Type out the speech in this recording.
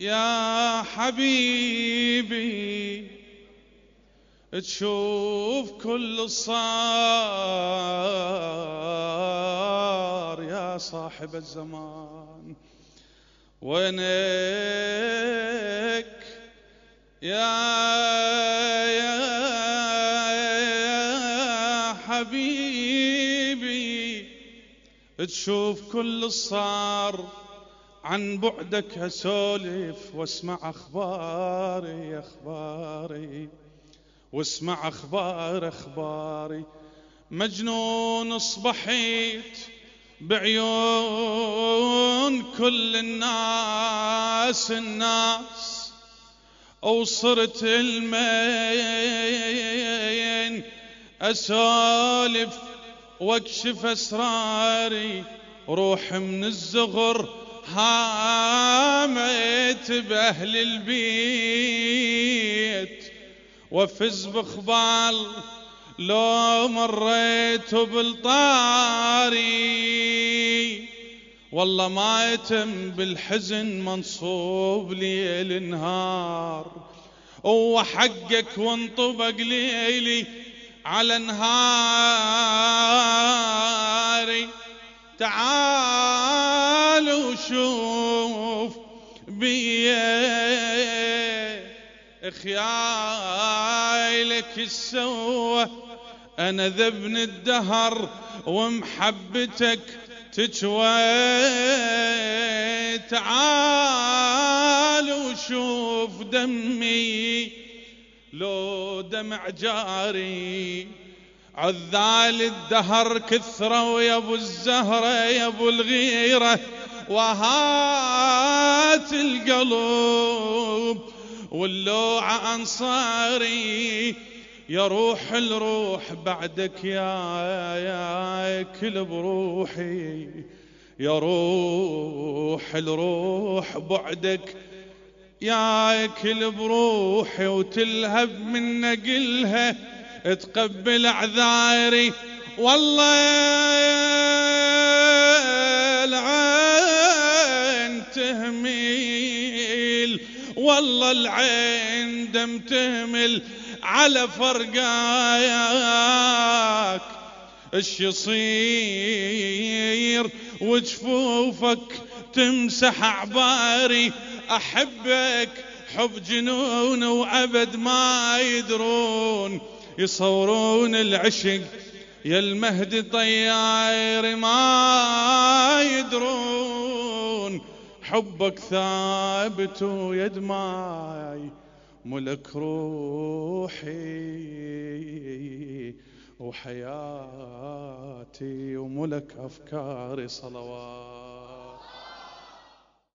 يا حبيبي تشوف كل صار يا صاحب الزمان. وينك يا يا حبيبي تشوف كل صار عن بعدك اسولف واسمع أخباري أخباري. واسمع أخبار أخباري. مجنون اصبحيت بعيون كل الناس الناس. وصرت المين أسولف واكشف أسراري. روح من الزغر هامت بأهل البيت وفز بخبال لو مريت بالطاري والله ما يتم بالحزن منصوب ليل نهار. وحقك وانطبق ليلي على نهاري. تعال بيه خيالك السوى أنا ذبن الدهر ومحبتك تجوى تعال وشوف دمي لو دمع جاري عذال الدهر كثرة ويا أبو الزهرة يا أبو الغيرة. وهات القلب واللوعة أنصاري يا روح الروح بعدك يا يا كل بروحي. يا روح الروح بعدك يا كل بروحي وتلهب من نقلها تقبل أعذاري. والله والله العين دم تهمل على فرقاياك. إيش يصير؟ وجفوفك تمسح عباري أحبك حب جنون وأبد ما يدرون. يصورون العشق يا المهدي طيار ما حبك ثابت ويد ماي ملك روحي وحياتي وملك أفكاري. صلوات